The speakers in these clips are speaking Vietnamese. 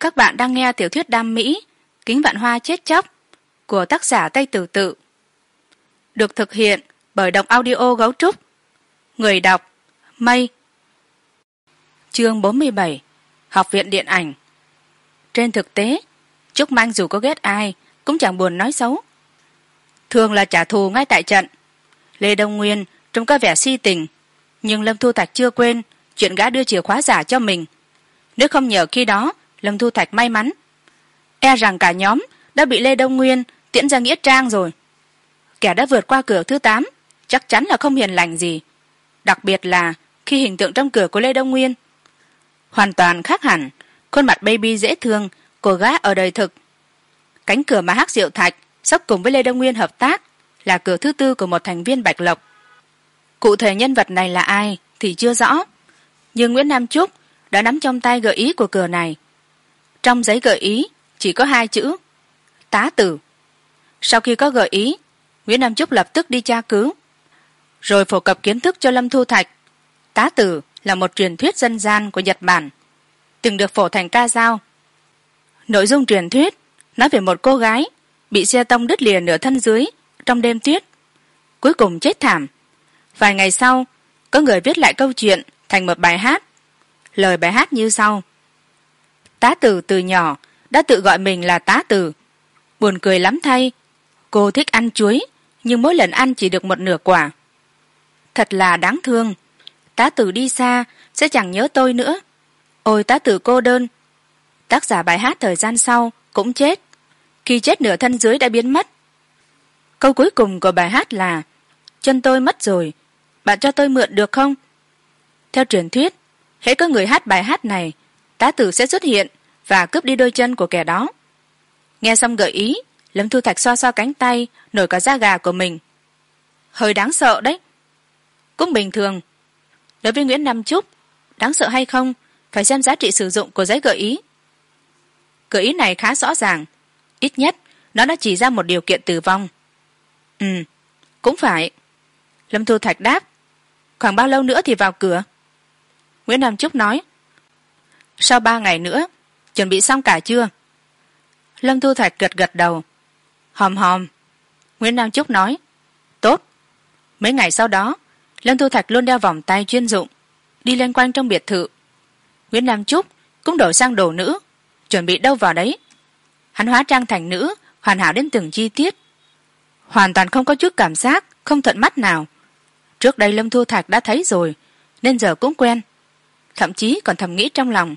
các bạn đang nghe tiểu thuyết đam mỹ, kính vạn hoa chết chóc, của tác giả tây tử tự. Được thực hiện bởi đọc audio gấu trúc. Người đọc, mây. Chương bốn mươi bảy, học viện điện ảnh. Trên thực tế, trúc manh dù có ghét ai cũng chẳng buồn nói xấu. Thường là trả thù ngay tại trận. Lê đông nguyên trông có vẻ si tình, nhưng lâm thu thạch chưa quên chuyện gã đưa chìa khóa giả cho mình. Nếu không nhờ khi đó lâm thu thạch may mắn. E rằng cả nhóm đã bị lê đông nguyên tiễn ra nghĩa trang rồi. Kẻ đã vượt qua cửa thứ tám chắc chắn là không hiền lành gì, đặc biệt là khi hình tượng trong cửa của lê đông nguyên hoàn toàn khác hẳn khuôn mặt baby dễ thương của gã ở đời thực. Cánh cửa mà hắc diệu thạch sắp cùng với lê đông nguyên hợp tác là cửa thứ tư của một thành viên bạch lộc. Cụ thể nhân vật này là ai thì chưa rõ, nhưng nguyễn nam trúc đã nắm trong tay gợi ý của cửa này trong giấy gợi ý, chỉ có hai chữ, tá tử sau khi có gợi ý, nguyễn nam trúc lập tức đi tra cứu. Rồi phổ cập kiến thức cho lâm thu thạch. Tá tử là một truyền thuyết dân gian của nhật bản, từng được phổ thành ca dao. Nội dung truyền thuyết nói về một cô gái bị xe tông đứt lìa nửa thân dưới trong đêm tuyết, cuối cùng chết thảm. Vài ngày sau, có người viết lại câu chuyện thành một bài hát. Lời bài hát như sau tá từ từ nhỏ, đã tự gọi mình là tá từ buồn cười lắm thay, cô thích ăn chuối, nhưng mỗi lần ăn chỉ được một nửa quả. Thật là đáng thương, tá từ đi xa sẽ chẳng nhớ tôi nữa. Ôi tá từ cô đơn, tác giả bài hát thời gian sau cũng chết. Khi chết nửa thân dưới đã biến mất. Câu cuối cùng của bài hát là, chân tôi mất rồi, bạn cho tôi mượn được không? Theo truyền thuyết, hễ có người hát bài hát này tá tử sẽ xuất hiện và cướp đi đôi chân của kẻ đó. Nghe xong gợi ý, lâm thu thạch xoa xoa cánh tay, nổi cả da gà của mình. Hơi đáng sợ đấy. Cũng bình thường. Đối với nguyễn nam trúc, đáng sợ hay không, phải xem giá trị sử dụng của giấy gợi ý. Gợi ý này khá rõ ràng. Ít nhất, nó đã chỉ ra một điều kiện tử vong. Ừ cũng phải. Lâm thu thạch đáp, khoảng bao lâu nữa thì vào cửa? Nguyễn nam trúc nói sau ba ngày nữa, chuẩn bị xong cả chưa? Lâm thu thạch gật gật đầu. Hòm hòm, nguyễn nam trúc nói. Tốt. Mấy ngày sau đó, lâm thu thạch luôn đeo vòng tay chuyên dụng, đi lên quanh trong biệt thự. Nguyễn nam trúc cũng đổi sang đồ nữ, chuẩn bị đâu vào đấy. Hắn hóa trang thành nữ, hoàn hảo đến từng chi tiết. Hoàn toàn không có chút cảm giác, không thuận mắt nào. Trước đây lâm thu thạch đã thấy rồi, nên giờ cũng quen. Thậm chí còn thầm nghĩ trong lòng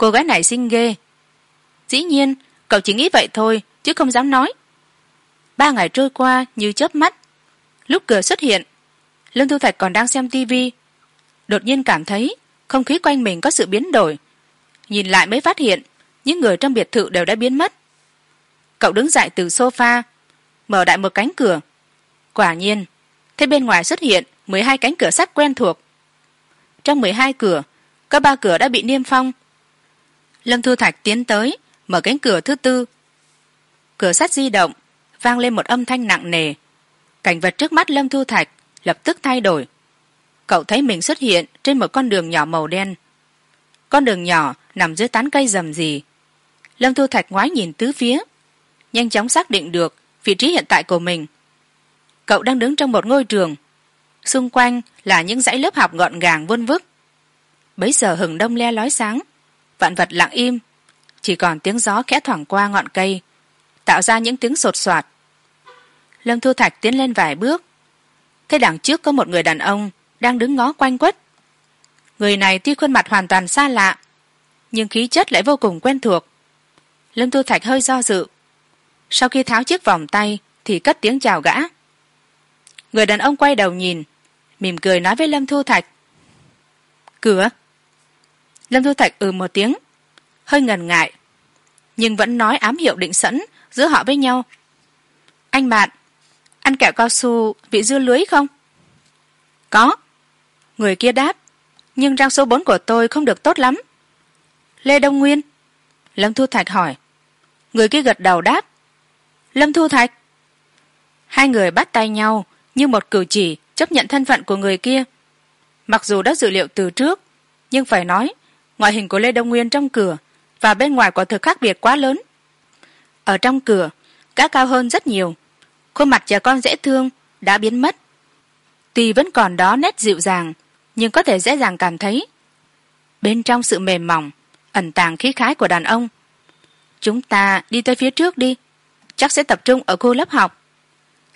cô gái này xinh ghê. Dĩ nhiên, cậu chỉ nghĩ vậy thôi, chứ không dám nói. Ba ngày trôi qua như chớp mắt. Lúc cửa xuất hiện, lương thu thạch còn đang xem tivi đột nhiên cảm thấy không khí quanh mình có sự biến đổi. Nhìn lại mới phát hiện, những người trong biệt thự đều đã biến mất. Cậu đứng dậy từ s o f a mở đại một cánh cửa. Quả nhiên, thấy bên ngoài xuất hiện mười hai cánh cửa sắt quen thuộc. Trong mười hai cửa, có ba cửa đã bị niêm phong lâm thu thạch tiến tới, mở cánh cửa thứ tư. Cửa sắt di động, vang lên một âm thanh nặng nề. Cảnh vật trước mắt lâm thu thạch lập tức thay đổi. Cậu thấy mình xuất hiện trên một con đường nhỏ màu đen. Con đường nhỏ nằm dưới tán cây rầm rì. Lâm thu thạch ngoái nhìn tứ phía, nhanh chóng xác định được vị trí hiện tại của mình. Cậu đang đứng trong một ngôi trường. Xung quanh là những dãy lớp học gọn gàng vun vức. Bấy giờ hừng đông le lói sáng vạn vật lặng im. Chỉ còn tiếng gió khẽ thoảng qua ngọn cây, tạo ra những tiếng sột soạt. Lâm thu thạch tiến lên vài bước. Thấy đằng trước có một người đàn ông đang đứng ngó quanh quất. Người này tuy khuôn mặt hoàn toàn xa lạ, nhưng khí chất lại vô cùng quen thuộc. Lâm thu thạch hơi do dự. Sau khi tháo chiếc vòng tay thì cất tiếng chào gã. Người đàn ông quay đầu nhìn, mỉm cười nói với lâm thu thạch. Cửa lâm thu thạch ừ một tiếng, hơi ngần ngại, nhưng vẫn nói ám hiệu định sẵn giữa họ với nhau. Anh bạn, ăn kẹo cao su vị dưa lưới không? Có. Người kia đáp, nhưng răng số bốn của tôi không được tốt lắm. Lê đông nguyên. Lâm thu thạch hỏi. Người kia gật đầu đáp. Lâm thu thạch. Hai người bắt tay nhau như một cử chỉ chấp nhận thân phận của người kia. Mặc dù đã dự liệu từ trước, nhưng phải nói ngoại hình của lê đông nguyên trong cửa và bên ngoài quả thực khác biệt quá lớn. Ở trong cửa, gã cao hơn rất nhiều. Khuôn mặt trẻ con dễ thương, đã biến mất. Tuy vẫn còn đó nét dịu dàng, nhưng có thể dễ dàng cảm thấy. Bên trong sự mềm mỏng, ẩn tàng khí khái của đàn ông. Chúng ta đi tới phía trước đi, chắc sẽ tập trung ở khu lớp học.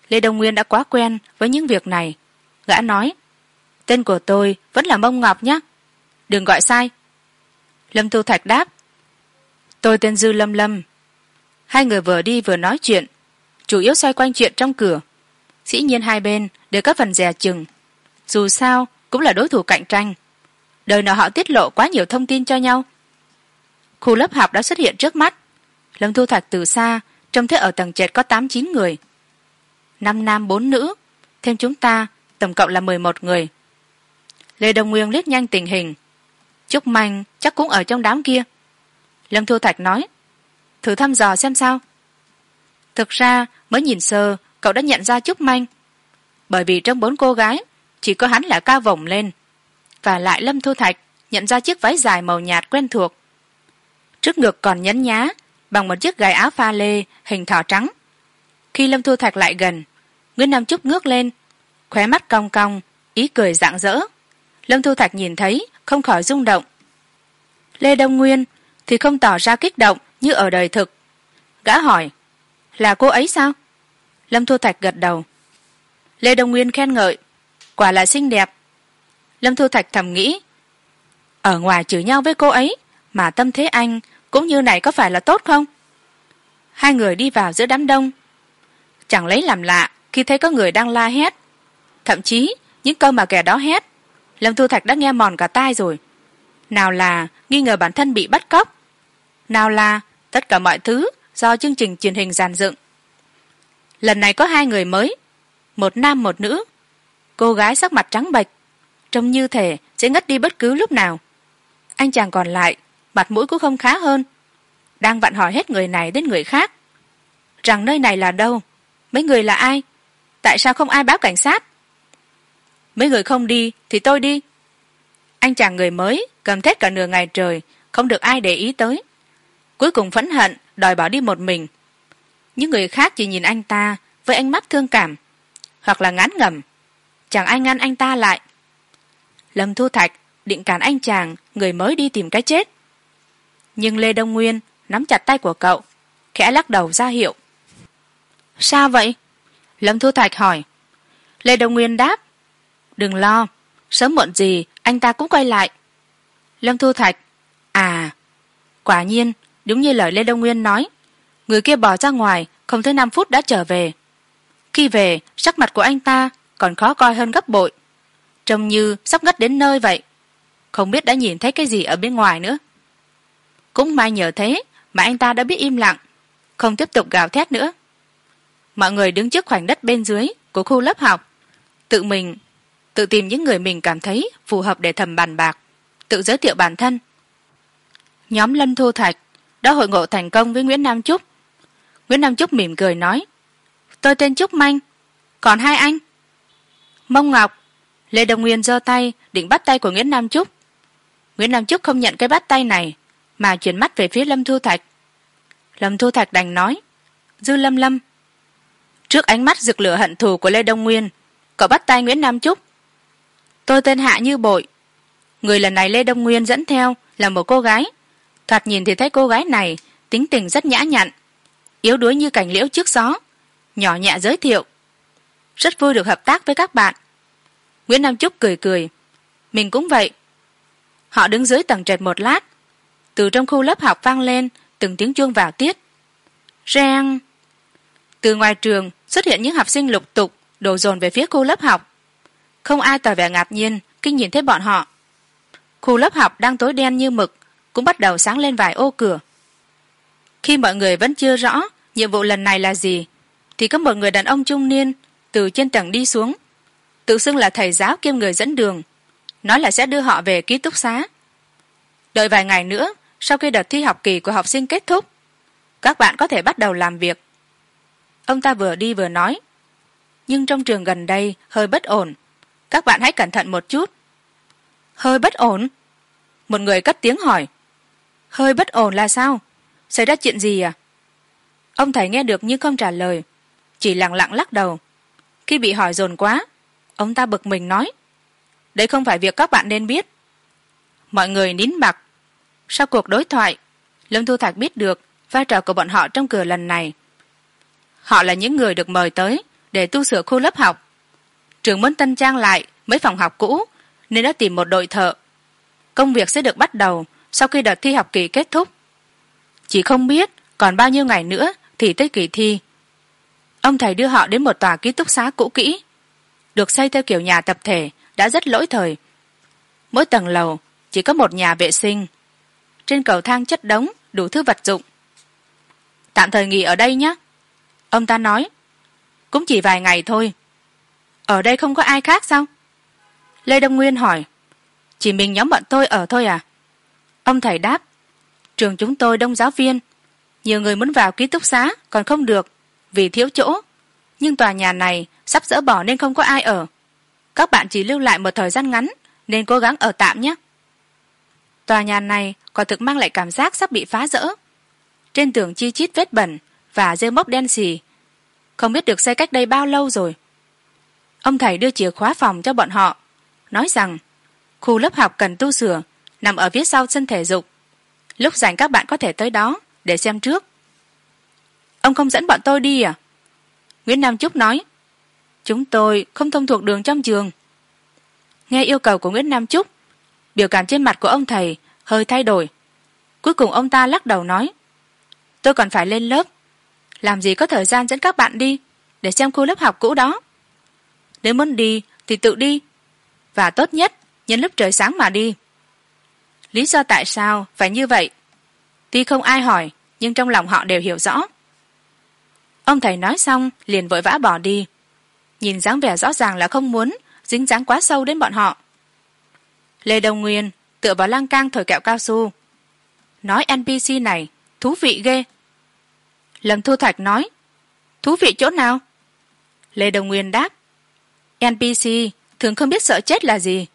Lê đông nguyên đã quá quen với những việc này. Gã nói, tên của tôi vẫn là mông ngọc nhé đừng gọi sai lâm thu thạch đáp. Tôi tên dư lâm lâm. Hai người vừa đi vừa nói chuyện, chủ yếu xoay quanh chuyện trong cửa. Dĩ nhiên hai bên đều có phần dè chừng. Dù sao, cũng là đối thủ cạnh tranh. Đời nào họ tiết lộ quá nhiều thông tin cho nhau. Khu lớp học đã xuất hiện trước mắt. Lâm thu thạch từ xa, trông thấy ở tầng trệt có tám chín người. Năm nam bốn nữ, thêm chúng ta, tổng cộng là mười một người. Lê đồng nguyên liếc nhanh tình hình trúc manh chắc cũng ở trong đám kia. Lâm thu thạch nói, thử thăm dò xem sao. Thực ra, mới nhìn sơ, cậu đã nhận ra trúc manh. Bởi vì trong bốn cô gái, chỉ có hắn là cao vổng lên. Và lại lâm thu thạch nhận ra chiếc váy dài màu nhạt quen thuộc. Trước ngực còn nhấn nhá, bằng một chiếc gầy áo pha lê, hình thỏ trắng. Khi lâm thu thạch lại gần, nguyễn nam trúc ngước lên, khóe mắt cong cong, ý cười rạng rỡ. Lâm thu thạch nhìn thấy không khỏi rung động. Lê đông nguyên thì không tỏ ra kích động như ở đời thực. Gã hỏi, là cô ấy sao? Lâm thu thạch gật đầu. Lê đông nguyên khen ngợi, quả là xinh đẹp. Lâm thu thạch thầm nghĩ, ở ngoài chửi nhau với cô ấy mà tâm thế anh cũng như này có phải là tốt không? Hai người đi vào giữa đám đông. Chẳng lấy làm lạ khi thấy có người đang la hét. Thậm chí những câu mà kẻ đó hét lâm thu thạch đã nghe mòn cả tai rồi. Nào là nghi ngờ bản thân bị bắt cóc? Nào là tất cả mọi thứ do chương trình truyền hình giàn dựng? Lần này có hai người mới, một nam một nữ. Cô gái sắc mặt trắng bệch, trông như thể sẽ ngất đi bất cứ lúc nào. Anh chàng còn lại, mặt mũi cũng không khá hơn, đang vặn hỏi hết người này đến người khác. Rằng nơi này là đâu? Mấy người là ai? Tại sao không ai báo cảnh sát? Mấy người không đi thì tôi đi. Anh chàng người mới cầm thét cả nửa ngày trời không được ai để ý tới. Cuối cùng phẫn hận đòi bỏ đi một mình. Những người khác chỉ nhìn anh ta với ánh mắt thương cảm hoặc là ngán ngẩm. Chẳng ai ngăn anh ta lại. Lâm thu thạch định cản anh chàng người mới đi tìm cái chết. Nhưng lê đông nguyên nắm chặt tay của cậu khẽ lắc đầu ra hiệu. Sao vậy? Lâm thu thạch hỏi. Lê đông nguyên đáp đừng lo, sớm muộn gì anh ta cũng quay lại. Lâm thu thạch à quả nhiên, đúng như lời lê đông nguyên nói, người kia bỏ ra ngoài, không tới năm phút đã trở về. Khi về, sắc mặt của anh ta còn khó coi hơn gấp bội, trông như sắp ngất đến nơi vậy. Không biết đã nhìn thấy cái gì ở bên ngoài nữa. Cũng may nhờ thế mà anh ta đã biết im lặng, không tiếp tục gào thét nữa. Mọi người đứng trước khoảnh đất bên dưới của khu lớp học, tự mình tự tìm những người mình cảm thấy phù hợp để thầm bàn bạc, tự giới thiệu bản thân. Nhóm lân thu thạch đã hội ngộ thành công với nguyễn nam trúc nguyễn nam trúc mỉm cười nói, tôi tên trúc manh, còn hai anh. Mông ngọc, lê đồng nguyên giơ tay định bắt tay của nguyễn nam trúc nguyễn nam trúc không nhận cái bắt tay này mà chuyển mắt về phía lâm thu thạch. Lâm thu thạch đành nói, dư lâm lâm, trước ánh mắt rực lửa hận thù của lê đông nguyên, cậu bắt tay nguyễn nam trúc tôi tên hạ như bội. Người lần này lê đông nguyên dẫn theo là một cô gái. Thoạt nhìn thì thấy cô gái này tính tình rất nhã nhặn, yếu đuối như cành liễu trước gió, nhỏ nhẹ giới thiệu. Rất vui được hợp tác với các bạn. Nguyễn nam trúc cười cười. Mình cũng vậy. Họ đứng dưới tầng trệt một lát. Từ trong khu lớp học vang lên từng tiếng chuông vào tiết. Reng. Từ ngoài trường xuất hiện những học sinh lục tục đổ dồn về phía khu lớp học không ai tỏ vẻ ngạc nhiên khi nhìn thấy bọn họ. Khu lớp học đang tối đen như mực, cũng bắt đầu sáng lên vài ô cửa. Khi mọi người vẫn chưa rõ nhiệm vụ lần này là gì, thì có một người đàn ông trung niên từ trên tầng đi xuống, tự xưng là thầy giáo kiêm người dẫn đường, nói là sẽ đưa họ về ký túc xá. Đợi vài ngày nữa, sau khi đợt thi học kỳ của học sinh kết thúc, các bạn có thể bắt đầu làm việc. Ông ta vừa đi vừa nói, nhưng trong trường gần đây hơi bất ổn các bạn hãy cẩn thận một chút. Hơi bất ổn. Một người cất tiếng hỏi. Hơi bất ổn là sao? Xảy ra chuyện gì à? Ông thầy nghe được nhưng không trả lời. Chỉ lẳng lặng lắc đầu. Khi bị hỏi dồn quá, ông ta bực mình nói. Đấy không phải việc các bạn nên biết. Mọi người nín mặc sau cuộc đối thoại, lâm thu thạch biết được vai trò của bọn họ trong cửa lần này. Họ là những người được mời tới để tu sửa khu lớp học trường muốn tân trang lại mấy phòng học cũ, nên đã tìm một đội thợ. Công việc sẽ được bắt đầu sau khi đợt thi học kỳ kết thúc. Chỉ không biết còn bao nhiêu ngày nữa thì tới kỳ thi. Ông thầy đưa họ đến một tòa ký túc xá cũ kỹ, được xây theo kiểu nhà tập thể, đã rất lỗi thời. Mỗi tầng lầu chỉ có một nhà vệ sinh, trên cầu thang chất đống đủ thứ vật dụng. Tạm thời nghỉ ở đây nhé, ông ta nói. Cũng chỉ vài ngày thôi ở đây không có ai khác sao? Lê đông nguyên hỏi. Chỉ mình nhóm bọn tôi ở thôi à? Ông thầy đáp. Trường chúng tôi đông giáo viên. Nhiều người muốn vào ký túc xá, còn không được, vì thiếu chỗ. Nhưng tòa nhà này sắp dỡ bỏ nên không có ai ở. Các bạn chỉ lưu lại một thời gian ngắn, nên cố gắng ở tạm nhé. Tòa nhà này quả thực mang lại cảm giác sắp bị phá rỡ. Trên tường chi chít vết bẩn và rêu mốc đen xì. Không biết được xây cách đây bao lâu rồi ông thầy đưa chìa khóa phòng cho bọn họ, nói rằng, khu lớp học cần tu sửa, nằm ở phía sau sân thể dục. Lúc rảnh các bạn có thể tới đó để xem trước. Ông không dẫn bọn tôi đi à? Nguyễn nam trúc nói, chúng tôi không thông thuộc đường trong trường. Nghe yêu cầu của nguyễn nam trúc biểu cảm trên mặt của ông thầy hơi thay đổi. Cuối cùng ông ta lắc đầu nói, tôi còn phải lên lớp, làm gì có thời gian dẫn các bạn đi để xem khu lớp học cũ đó nếu muốn đi, thì tự đi. Và tốt nhất, nhân lúc trời sáng mà đi. Lý do tại sao phải như vậy? Tuy không ai hỏi, nhưng trong lòng họ đều hiểu rõ. Ông thầy nói xong, liền vội vã bỏ đi. Nhìn dáng vẻ rõ ràng là không muốn, dính dáng quá sâu đến bọn họ. Lê đông nguyên tựa vào lan can thổi kẹo cao su. Nói npc này, thú vị ghê. Lâm thu thạch nói, thú vị chỗ nào? Lê đông nguyên đáp npc thường không biết sợ chết là gì.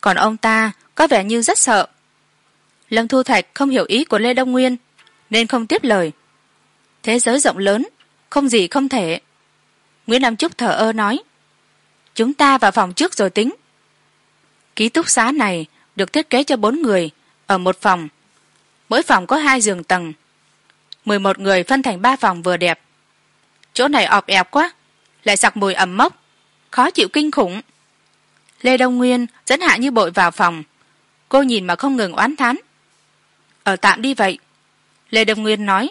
Còn ông ta có vẻ như rất sợ. Lâm thu thạch không hiểu ý của lê đông nguyên, nên không tiếp lời. Thế giới rộng lớn, không gì không thể. Nguyễn nam trúc thở ơ nói, chúng ta vào phòng trước rồi tính. Ký túc xá này được thiết kế cho bốn người ở một phòng. Mỗi phòng có hai giường tầng. Mười một người phân thành ba phòng vừa đẹp. Chỗ này ọp ẹp quá, lại sặc mùi ẩm mốc khó chịu kinh khủng. Lê đông nguyên dẫn hạ như bội vào phòng. Cô nhìn mà không ngừng oán thán. Ở tạm đi vậy. Lê đông nguyên nói.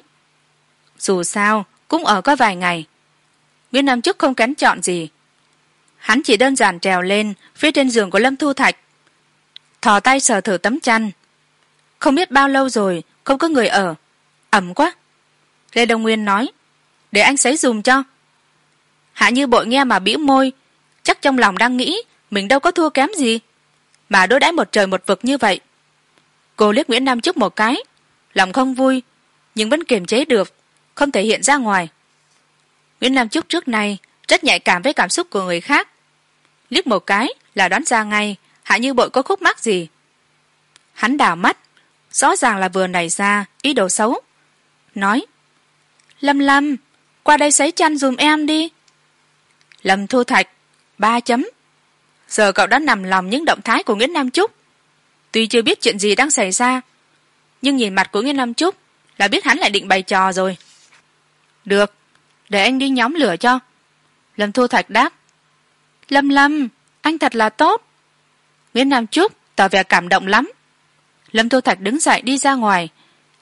Dù sao, cũng ở có vài ngày. Nguyễn nam chức không kén chọn gì. Hắn chỉ đơn giản trèo lên phía trên giường của lâm thu thạch, thò tay sờ thử tấm chăn. Không biết bao lâu rồi, không có người ở. Ẩm quá. Lê đông nguyên nói. Để anh sấy dùm cho. Hạ như bội nghe mà bĩu môi chắc trong lòng đang nghĩ, mình đâu có thua kém gì. Mà đối đãi một trời một vực như vậy. Cô liếc nguyễn nam trước một cái, lòng không vui, nhưng vẫn kiềm chế được, không thể hiện ra ngoài. Nguyễn nam trúc trước nay rất nhạy cảm với cảm xúc của người khác. Liếc một cái là đoán ra ngay, hạ như bội có khúc mắc gì. Hắn đào mắt, rõ ràng là vừa nảy ra ý đồ xấu. Nói, lâm lâm, qua đây sấy chăn dùm em đi. Lâm thu thạch ba chấm. Giờ cậu đã nằm lòng những động thái của nguyễn nam trúc tuy chưa biết chuyện gì đang xảy ra, nhưng nhìn mặt của nguyễn nam trúc là biết hắn lại định bày trò rồi. Được, để anh đi nhóm lửa cho. Lâm thu thạch đáp. Lâm lâm, anh thật là tốt. Nguyễn nam trúc tỏ vẻ cảm động lắm. Lâm thu thạch đứng dậy đi ra ngoài,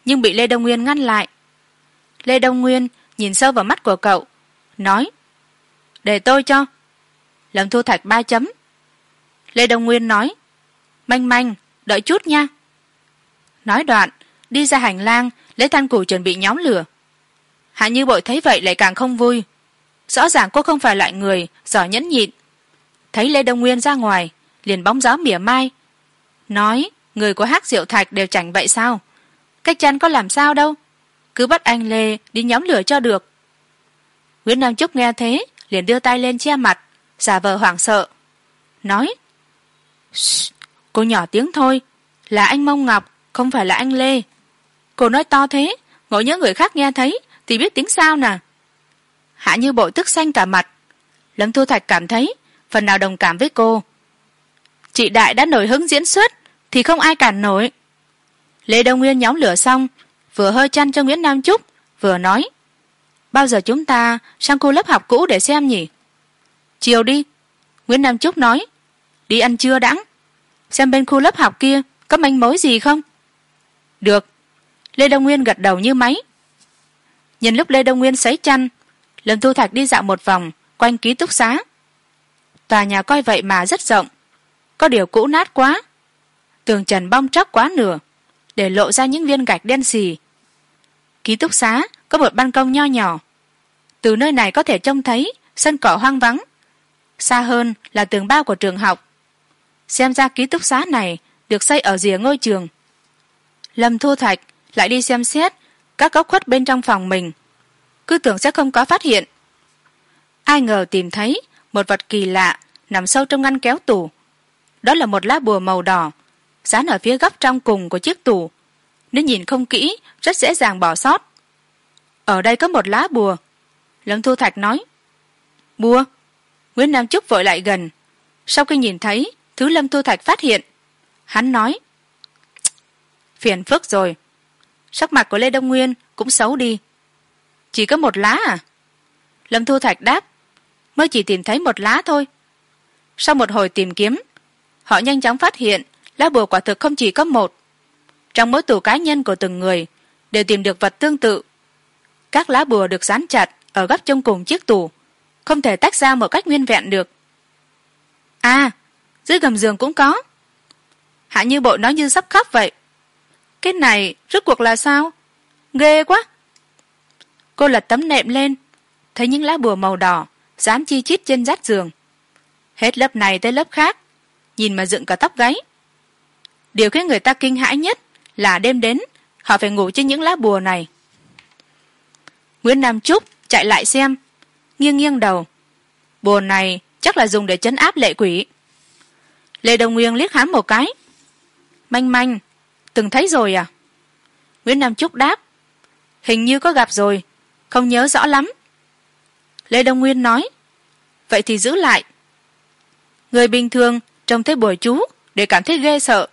nhưng bị lê đông nguyên ngăn lại. Lê đông nguyên nhìn sâu vào mắt của cậu, nói, để tôi cho làm thu thạch ba chấm. Lê đông nguyên nói, manh manh, đợi chút nha. Nói đoạn, đi ra hành lang lấy than củ chuẩn bị nhóm lửa. Hạ như bội thấy vậy lại càng không vui. Rõ ràng cô không phải loại người, giỏi nhẫn nhịn. Thấy lê đông nguyên ra ngoài, liền bóng gió mỉa mai. Nói, người của hát diệu thạch đều chảnh vậy sao? Cách chăn có làm sao đâu? Cứ bắt anh lê đi nhóm lửa cho được. Nguyễn nam trúc nghe thế, liền đưa tay lên che mặt giả vờ hoảng sợ. Nói cô nhỏ tiếng thôi, là anh mông ngọc, không phải là anh lê. Cô nói to thế, ngộ nhớ người khác nghe thấy, thì biết tiếng sao nè. Hạ như bội tức xanh cả mặt. Lâm thu thạch cảm thấy, phần nào đồng cảm với cô. Chị đại đã nổi hứng diễn xuất, thì không ai cản nổi. Lê đông nguyên nhóm lửa xong, vừa hơi chăn cho nguyễn nam trúc, vừa nói, bao giờ chúng ta sang cô lớp học cũ để xem nhỉ? Chiều đi. Nguyễn nam trúc nói, đi ăn trưa đãng xem bên khu lớp học kia có manh mối gì không? Được. Lê đông nguyên gật đầu như máy. Nhìn lúc lê đông nguyên sấy chăn, lâm thu thạch đi dạo một vòng quanh ký túc xá. Tòa nhà coi vậy mà rất rộng, có điều cũ nát quá. Tường trần bong tróc quá nửa, để lộ ra những viên gạch đen xì. Ký túc xá có một ban công nho nhỏ. Từ nơi này có thể trông thấy sân cỏ hoang vắng xa hơn là tường bao của trường học. Xem ra ký túc xá này được xây ở rìa ngôi trường. Lâm thu thạch lại đi xem xét các góc khuất bên trong phòng mình. Cứ tưởng sẽ không có phát hiện. Ai ngờ tìm thấy một vật kỳ lạ nằm sâu trong ngăn kéo tủ. Đó là một lá bùa màu đỏ, dán ở phía góc trong cùng của chiếc tủ. Nếu nhìn không kỹ, rất dễ dàng bỏ sót. Ở đây có một lá bùa. Lâm thu thạch nói, bùa? Nguyễn nam trúc vội lại gần. Sau khi nhìn thấy, thứ lâm thu thạch phát hiện. Hắn nói phiền phức rồi. Sắc mặt của lê đông nguyên cũng xấu đi. Chỉ có một lá à? Lâm thu thạch đáp, mới chỉ tìm thấy một lá thôi. Sau một hồi tìm kiếm, họ nhanh chóng phát hiện lá bùa quả thực không chỉ có một. Trong mỗi tủ cá nhân của từng người đều tìm được vật tương tự. Các lá bùa được dán chặt ở góc trong cùng chiếc tủ không thể tách ra một cách nguyên vẹn được. À dưới gầm giường cũng có. Hạ như bộ nói như sắp khóc vậy. Cái này rốt cuộc là sao? Ghê quá. Cô lật tấm nệm lên, thấy những lá bùa màu đỏ, dám chi chít trên rát giường. Hết lớp này tới lớp khác, nhìn mà dựng cả tóc gáy. Điều khiến người ta kinh hãi nhất là đêm đến, họ phải ngủ trên những lá bùa này. Nguyễn nam trúc chạy lại xem nghiêng nghiêng đầu. Bùa này chắc là dùng để chấn áp lệ quỷ. Lê đồng nguyên liếc hắn một cái. Manh manh, từng thấy rồi à? Nguyễn nam trúc đáp. Hình như có gặp rồi, không nhớ rõ lắm. Lê đông nguyên nói. Vậy thì giữ lại. Người bình thường trông thấy bùa chú để cảm thấy ghê sợ.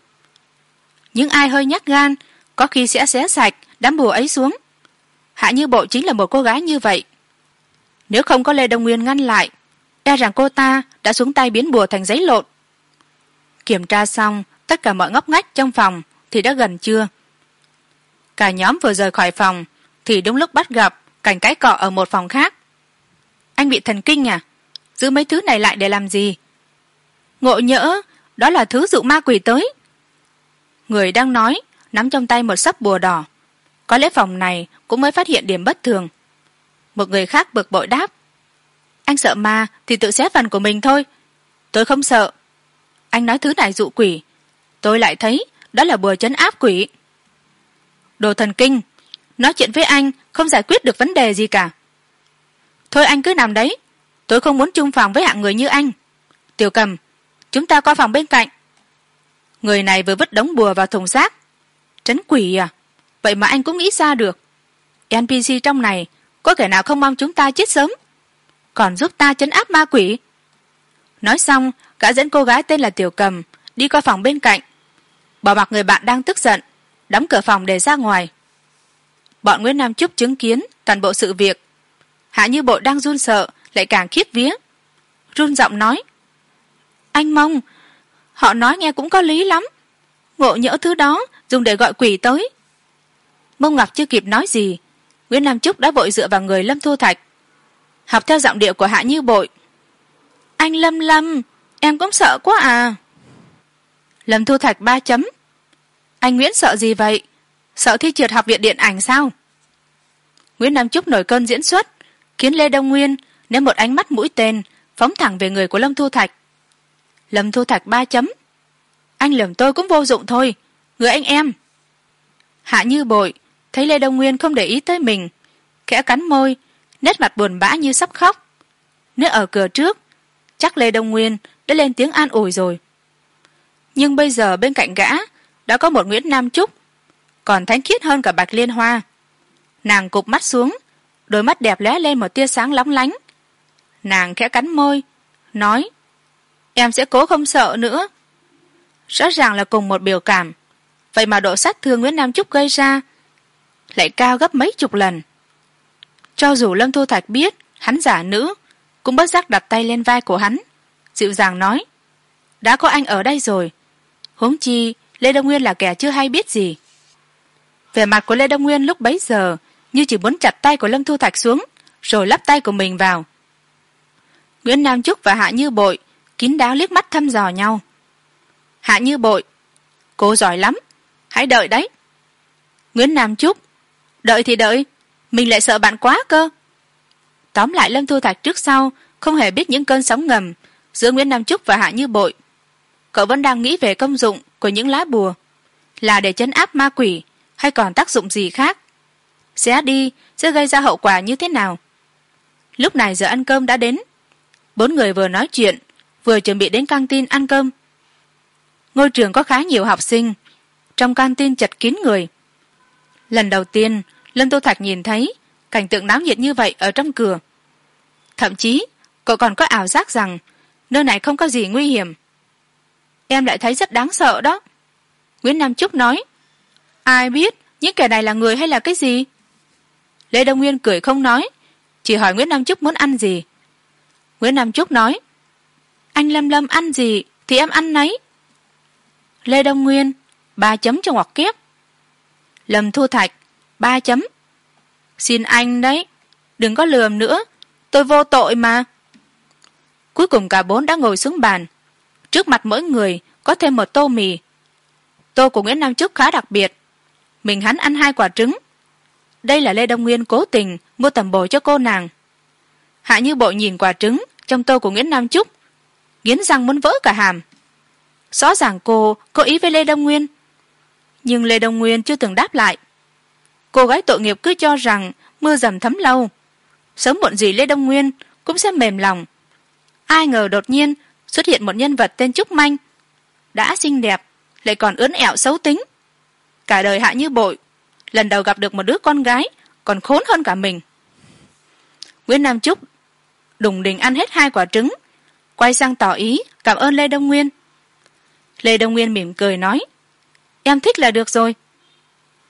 Những ai hơi nhắc gan, có khi sẽ xé sạch đám bùa ấy xuống. Hạ như bộ chính là một cô gái như vậy nếu không có lê đông nguyên ngăn lại e rằng cô ta đã xuống tay biến bùa thành giấy lộn. Kiểm tra xong, tất cả mọi ngóc ngách trong phòng thì đã gần trưa cả nhóm vừa rời khỏi phòng thì đúng lúc bắt gặp cảnh cãi cọ ở một phòng khác. Anh bị thần kinh à? Giữ mấy thứ này lại để làm gì? Ngộ nhỡ, đó là thứ dụ ma quỷ tới. Người đang nói, nắm trong tay một sấp bùa đỏ. Có lẽ phòng này cũng mới phát hiện điểm bất thường một người khác bực bội đáp. Anh sợ ma thì tự xé phần của mình thôi. Tôi không sợ. Anh nói thứ này dụ quỷ. Tôi lại thấy đó là bùa chấn áp quỷ. Đồ thần kinh. Nói chuyện với anh không giải quyết được vấn đề gì cả. Thôi anh cứ nằm đấy. Tôi không muốn chung phòng với hạng người như anh. Tiểu cầm, chúng ta qua phòng bên cạnh. Người này vừa vứt đống bùa vào thùng rác trấn quỷ à? Vậy mà anh cũng nghĩ ra được. Npc trong này có kẻ nào không mong chúng ta chết sớm? Còn giúp ta chấn áp ma quỷ? Nói xong, gã dẫn cô gái tên là tiểu cầm đi qua phòng bên cạnh. Bỏ mặc người bạn đang tức giận, đóng cửa phòng để ra ngoài. Bọn nguyễn nam trúc chứng kiến toàn bộ sự việc. Hạ như bộ đang run sợ, lại càng khiếp vía. Run giọng nói, anh mong họ nói nghe cũng có lý lắm. Ngộ nhỡ thứ đó dùng để gọi quỷ tới. Mông ngọc chưa kịp nói gì nguyễn nam trúc đã vội dựa vào người lâm thu thạch. Học theo giọng điệu của hạ như bội. Anh lâm lâm, em cũng sợ quá à. Lâm thu thạch ba chấm. Anh nguyễn sợ gì vậy? Sợ thi trượt học viện điện ảnh sao? Nguyễn nam trúc nổi cơn diễn xuất. Khiến lê đông nguyên ném một ánh mắt mũi tên, phóng thẳng về người của lâm thu thạch. Lâm thu thạch ba chấm. Anh lườm tôi cũng vô dụng thôi. Người anh em. Hạ như bội thấy lê đông nguyên không để ý tới mình, khẽ cắn môi, nét mặt buồn bã như sắp khóc. Nếu ở cửa trước, chắc lê đông nguyên đã lên tiếng an ủi rồi. Nhưng bây giờ bên cạnh gã đã có một nguyễn nam trúc, còn thánh khiết hơn cả bạch liên hoa. Nàng cụp mắt xuống, đôi mắt đẹp lóe lên một tia sáng lóng lánh. Nàng khẽ cắn môi, nói, em sẽ cố không sợ nữa. Rõ ràng là cùng một biểu cảm. Vậy mà độ sát thương nguyễn nam trúc gây ra lại cao gấp mấy chục lần. Cho dù lâm thu thạch biết hắn giả nữ, cũng bất giác đặt tay lên vai của hắn, dịu dàng nói, đã có anh ở đây rồi. Huống chi lê đông nguyên là kẻ chưa hay biết gì. Vẻ mặt của lê đông nguyên lúc bấy giờ như chỉ muốn chặt tay của lâm thu thạch xuống, rồi lắp tay của mình vào. Nguyễn nam trúc và hạ như bội kín đáo liếc mắt thăm dò nhau. Hạ như bội, cô giỏi lắm, hãy đợi đấy. Nguyễn nam trúc đợi thì đợi, mình lại sợ bạn quá cơ. Tóm lại lâm thu thạch trước sau không hề biết những cơn sóng ngầm giữa nguyễn nam trúc và hạ như bội. Cậu vẫn đang nghĩ về công dụng của những lá bùa. Là để chấn áp ma quỷ hay còn tác dụng gì khác? Xé đi, sẽ gây ra hậu quả như thế nào? Lúc này giờ ăn cơm đã đến. Bốn người vừa nói chuyện, vừa chuẩn bị đến căng tin ăn cơm. Ngôi trường có khá nhiều học sinh, trong căng tin chật kín người. Lần đầu tiên lâm tô thạch nhìn thấy, cảnh tượng náo nhiệt như vậy ở trong cửa. Thậm chí, cậu còn có ảo giác rằng nơi này không có gì nguy hiểm. Em lại thấy rất đáng sợ đó. Nguyễn nam trúc nói, ai biết những kẻ này là người hay là cái gì? Lê đông nguyên cười không nói, chỉ hỏi nguyễn nam trúc muốn ăn gì. Nguyễn nam trúc nói, anh lâm lâm ăn gì thì em ăn nấy. Lê đông nguyên ba chấm cho ngoặc kép lâm thu thạch ba chấm. Xin anh đấy, đừng có lườm nữa, tôi vô tội mà. Cuối cùng cả bốn đã ngồi xuống bàn. Trước mặt mỗi người có thêm một tô mì. Tô của nguyễn nam trúc khá đặc biệt. Mình hắn ăn hai quả trứng. Đây là lê đông nguyên cố tình mua tầm bồi cho cô nàng. Hạ như bộ nhìn quả trứng trong tô của nguyễn nam trúc, nghiến răng muốn vỡ cả hàm. Rõ ràng cô có ý với lê đông nguyên. Nhưng lê đông nguyên chưa từng đáp lại cô gái tội nghiệp cứ cho rằng mưa dầm thấm lâu. Sớm muộn gì lê đông nguyên cũng sẽ mềm lòng. Ai ngờ đột nhiên xuất hiện một nhân vật tên trúc manh. Đã xinh đẹp, lại còn ướn ẹo xấu tính. Cả đời hạ như bội, lần đầu gặp được một đứa con gái còn khốn hơn cả mình. Nguyễn nam trúc đùng đình ăn hết hai quả trứng, quay sang tỏ ý cảm ơn lê đông nguyên. Lê đông nguyên mỉm cười nói, em thích là được rồi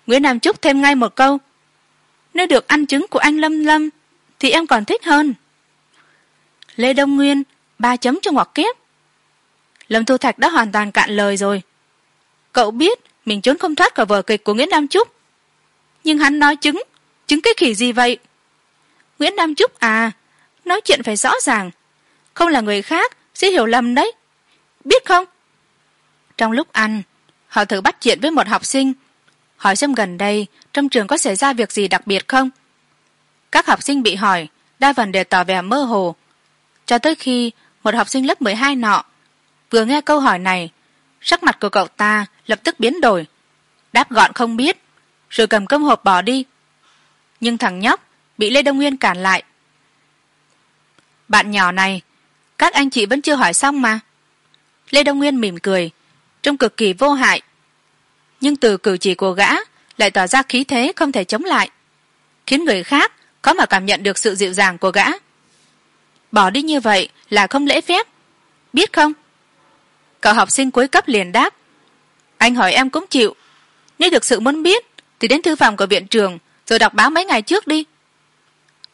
nguyễn nam trúc thêm ngay một câu. Nếu được ăn trứng của anh lâm lâm, thì em còn thích hơn. Lê đông nguyên, ba chấm cho ngoặc kép lâm thu thạch đã hoàn toàn cạn lời rồi. Cậu biết mình trốn không thoát khỏi vở kịch của nguyễn nam trúc nhưng hắn nói chứng chứng cái khỉ gì vậy? Nguyễn nam trúc à nói chuyện phải rõ ràng. Không là người khác, sẽ hiểu lầm đấy. Biết không? Trong lúc ăn, họ thử bắt chuyện với một học sinh hỏi xem gần đây, trong trường có xảy ra việc gì đặc biệt không? Các học sinh bị hỏi, đa phần đều tỏ vẻ mơ hồ. Cho tới khi một học sinh lớp mười hai nọ vừa nghe câu hỏi này, sắc mặt của cậu ta lập tức biến đổi. Đáp gọn không biết, rồi cầm cơm hộp bỏ đi. Nhưng thằng nhóc bị lê đông nguyên cản lại. Bạn nhỏ này, các anh chị vẫn chưa hỏi xong mà. Lê đông nguyên mỉm cười, trông cực kỳ vô hại nhưng từ cử chỉ của gã, lại tỏ ra khí thế không thể chống lại. Khiến người khác có mà cảm nhận được sự dịu dàng của gã. Bỏ đi như vậy là không lễ phép. Biết không? Cậu học sinh cuối cấp liền đáp. Anh hỏi em cũng chịu. Nếu thực sự muốn biết, thì đến thư phòng của viện trường, rồi đọc báo mấy ngày trước đi.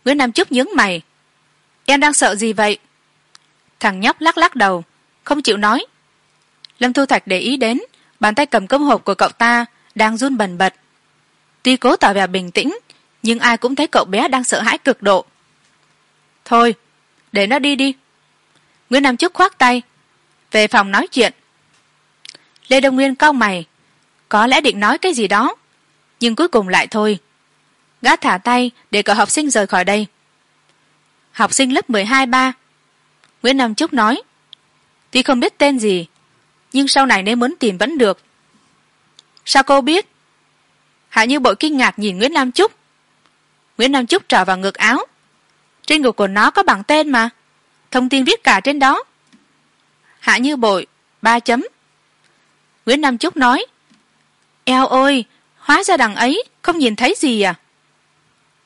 Nguyễn nam trúc nhướng mày. Em đang sợ gì vậy? Thằng nhóc lắc lắc đầu, không chịu nói. Lâm thu thạch để ý đến bàn tay cầm cơm hộp của cậu ta đang run bần bật. Tuy cố tỏ vẻ bình tĩnh, nhưng ai cũng thấy cậu bé đang sợ hãi cực độ. Thôi, để nó đi đi. Nguyễn nam trúc khoác tay, về phòng nói chuyện. Lê đông nguyên cau mày, có lẽ định nói cái gì đó, nhưng cuối cùng lại thôi. Gã thả tay để cậu học sinh rời khỏi đây. Học sinh lớp mười hai ba, nguyễn nam trúc nói, tuy không biết tên gì nhưng sau này nếu muốn tìm vẫn được. Sao cô biết? Hạ như bội kinh ngạc nhìn nguyễn nam trúc nguyễn nam trúc trở vào ngực áo. Trên ngực của nó có bảng tên mà. Thông tin viết cả trên đó. Hạ như bội, ba chấm. Nguyễn nam trúc nói, eo ôi hóa ra đằng ấy không nhìn thấy gì à?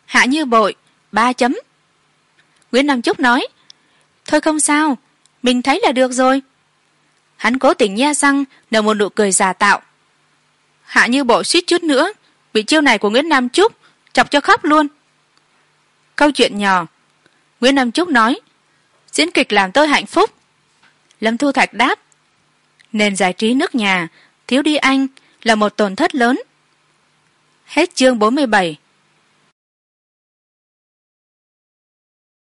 Hạ như bội, ba chấm. Nguyễn nam trúc nói, thôi không sao, mình thấy là được rồi hắn cố tình nhe răng, nở một nụ cười giả tạo. Hạ như bộ suýt chút nữa, bị chiêu này của nguyễn nam trúc chọc cho khóc luôn. Câu chuyện nhỏ. Nguyễn nam trúc nói, diễn kịch làm tôi hạnh phúc. Lâm thu thạch đáp, nền giải trí nước nhà, thiếu đi anh là một tổn thất lớn. Hết chương bốn mươi bảy.